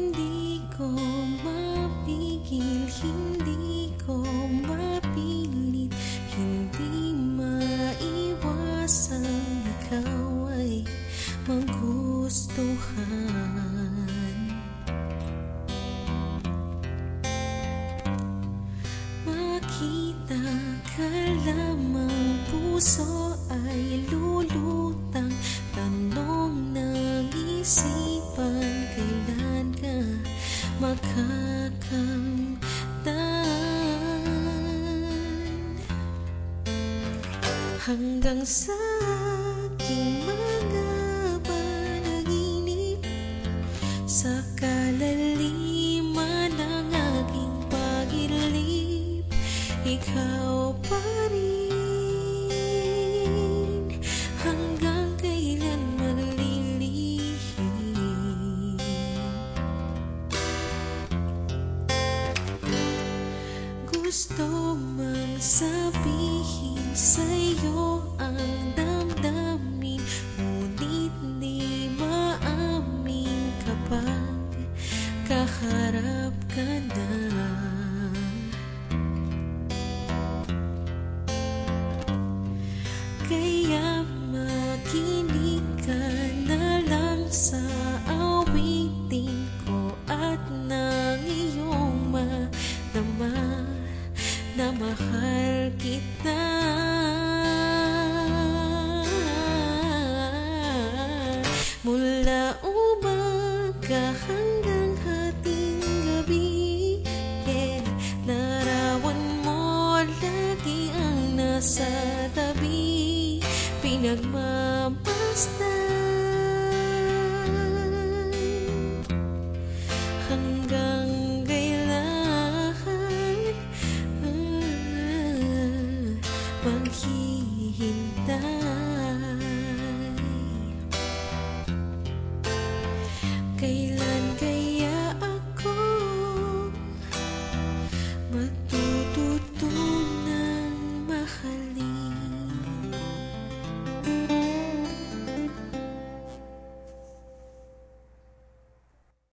Hindi ko mapigil, hindi ko mapilit Hindi maiwasang ikaw ay magustuhan. Makita ka lamang puso makakamtan Hanggang sa aking Gusto mang sabihin sa'yo ang damdamin Ngunit di maamin kapag kaharap ka na. Kaya makinig ka na lang sa awitin ko At nang iyong madama na mahal kita. Mula umaga hanggang hating gabi yeah, Larawan mo lagi ang nasa tabi. Pinagmamasta